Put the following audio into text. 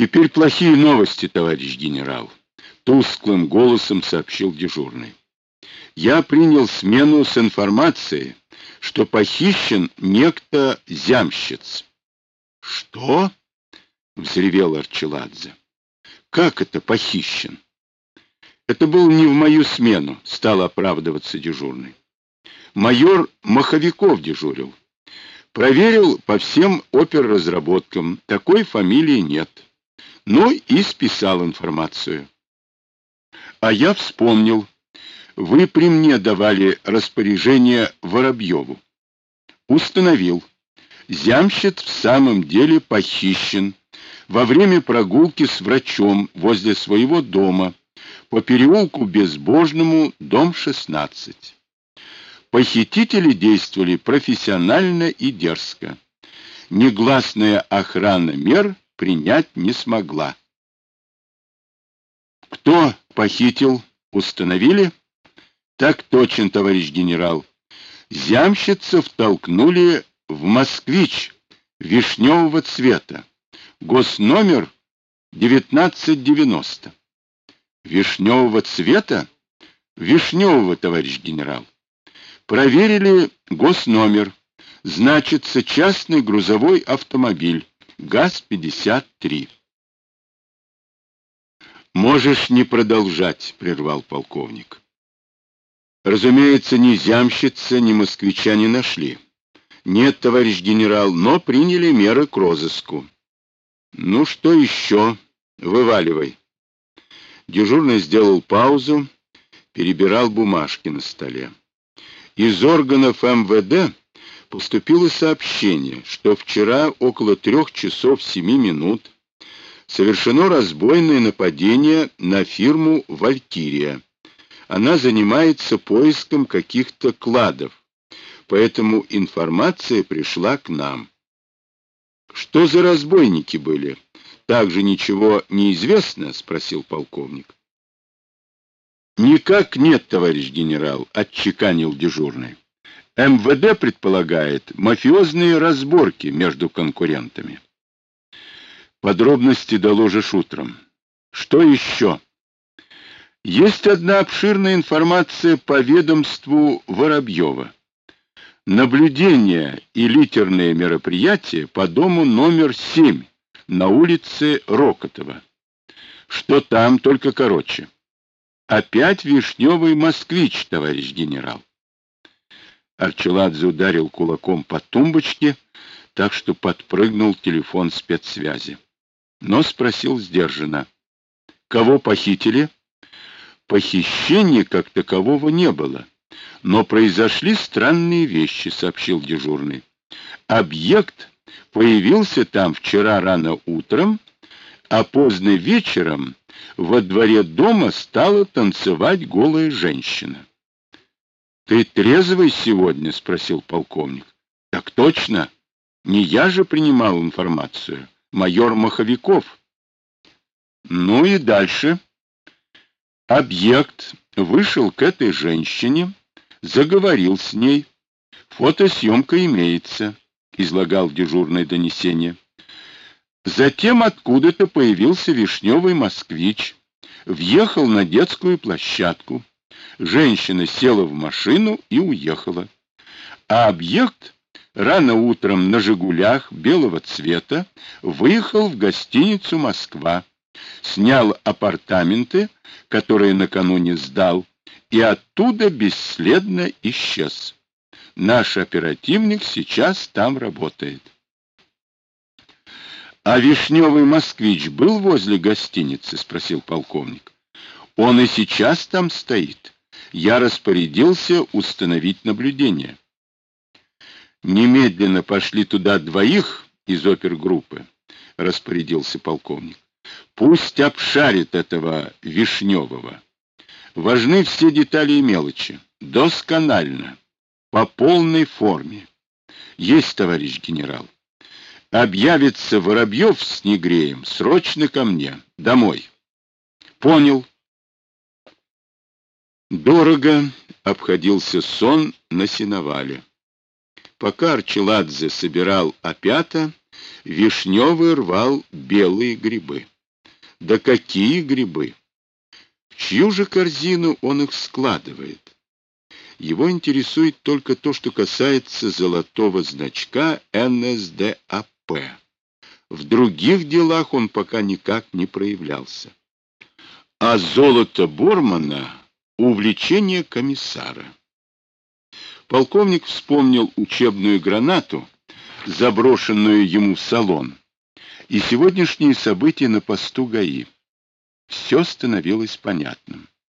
Теперь плохие новости, товарищ генерал, тусклым голосом сообщил дежурный. Я принял смену с информацией, что похищен некто Зямщиц. Что? взревел Арчеладзе. Как это похищен? Это был не в мою смену, стал оправдываться дежурный. Майор Маховиков дежурил. Проверил по всем оперразработкам, такой фамилии нет. Ну и списал информацию. А я вспомнил, вы при мне давали распоряжение Воробьеву. Установил. Зямщит в самом деле похищен во время прогулки с врачом возле своего дома по переулку Безбожному, дом 16. Похитители действовали профессионально и дерзко. Негласная охрана мер принять не смогла. Кто похитил, установили? Так точно, товарищ генерал. Зямщицев толкнули в москвич вишневого цвета. Госномер 1990. Вишневого цвета? Вишневого, товарищ генерал. Проверили госномер. Значится частный грузовой автомобиль ГАЗ-53. Можешь не продолжать, прервал полковник. Разумеется, ни зямщица, ни москвича не нашли. Нет, товарищ генерал, но приняли меры к розыску. Ну что еще? Вываливай. Дежурный сделал паузу, перебирал бумажки на столе. Из органов МВД поступило сообщение, что вчера около трех часов семи минут совершено разбойное нападение на фирму «Валькирия». Она занимается поиском каких-то кладов, поэтому информация пришла к нам. Что за разбойники были? Также ничего не известно, спросил полковник. Никак нет, товарищ генерал, отчеканил дежурный. МВД предполагает мафиозные разборки между конкурентами. Подробности доложишь утром. Что еще? Есть одна обширная информация по ведомству Воробьева. Наблюдение и литерные мероприятия по дому номер 7 на улице Рокотова. Что там, только короче. Опять вишневый москвич, товарищ генерал. Арчеладзе ударил кулаком по тумбочке, так что подпрыгнул телефон спецсвязи. Но спросил сдержанно. Кого похитили? Похищения как такового не было. Но произошли странные вещи, сообщил дежурный. Объект появился там вчера рано утром, а поздно вечером во дворе дома стала танцевать голая женщина. Ты трезвый сегодня, спросил полковник. Так точно. Не я же принимал информацию, майор Маховиков. Ну и дальше. Объект вышел к этой женщине, заговорил с ней. Фотосъемка имеется, излагал дежурное донесение. Затем откуда-то появился вишневый москвич, въехал на детскую площадку. Женщина села в машину и уехала. А объект рано утром на «Жигулях» белого цвета выехал в гостиницу «Москва», снял апартаменты, которые накануне сдал, и оттуда бесследно исчез. Наш оперативник сейчас там работает. А вишневый москвич был возле гостиницы, спросил полковник. Он и сейчас там стоит. Я распорядился установить наблюдение. Немедленно пошли туда двоих из опергруппы, распорядился полковник. Пусть обшарит этого Вишневого. Важны все детали и мелочи. Досконально. По полной форме. Есть, товарищ генерал. Объявится Воробьев с Негреем, срочно ко мне, домой. Понял. Дорого обходился сон на сеновале. Пока Арчеладзе собирал опята, Вишневый рвал белые грибы. Да какие грибы! В чью же корзину он их складывает? Его интересует только то, что касается золотого значка НСДАП. В других делах он пока никак не проявлялся. А золото Бормана — увлечение комиссара. Полковник вспомнил учебную гранату, заброшенную ему в салон, и сегодняшние события на посту ГАИ. Все становилось понятным.